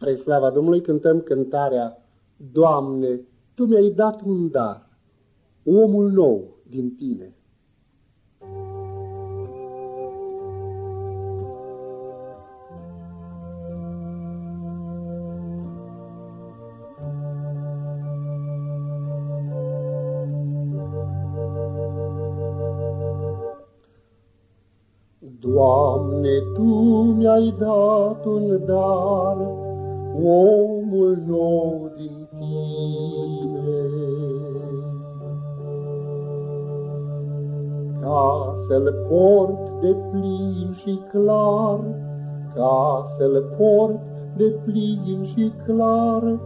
Spre slava Domnului cântăm cântarea Doamne, Tu mi-ai dat un dar, omul nou din Tine. Doamne, Tu mi-ai dat un dar, omul nou din Tine. Ca să-l port de plin și clar, ca să-l port de plin și clar,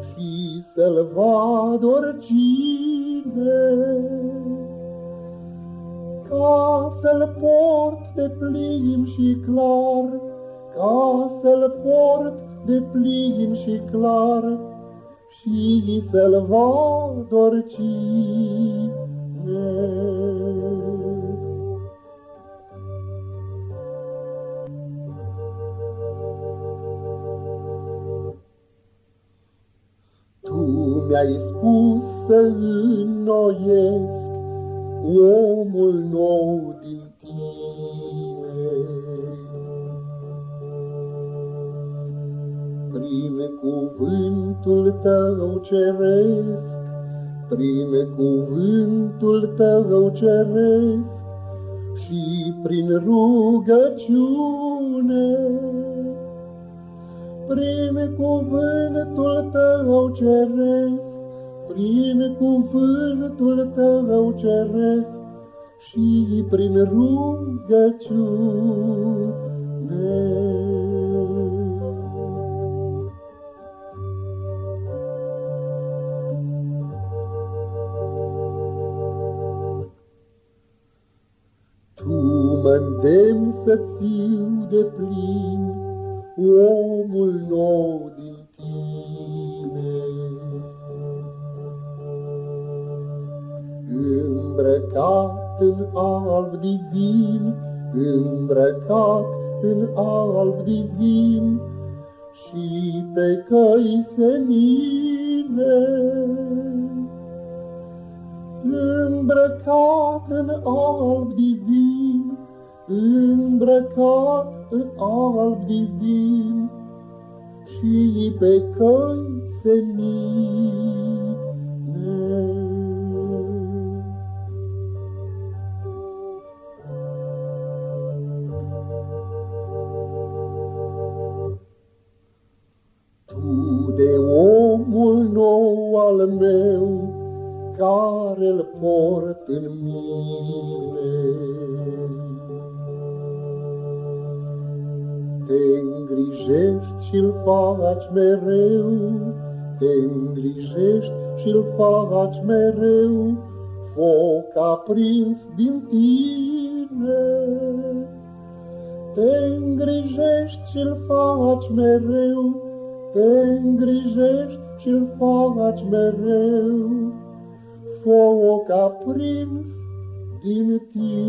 și să-l vad oricine ca să-l port de plin și clar, ca să-l port de plin și clar, și să-l vad oricine. Tu mi-ai spus să înnoiesc omul nou din tine. Prin cuvântul tău ceresc, prin cuvântul tău ceresc și prin rugăciune. Prin cuvântul tău ceresc, prin cuvântul tău ceresc și prin rugăciune. Mă să țiu de plin omul nou din îmbrăcat în alb divin, îmbrăcat în alb divin, și pe căi senine. Îmbrăcat în alb divin, îmbrăcat în alb divin, și pe căi senine. al meu, care-l port în mine. Te îngrijești și-l faci mereu, te îngrijești și-l faci mereu, foc aprins din tine. Te îngrijești și-l faci mereu, te îngrijești și-l faci mereu, foc aprins din tine.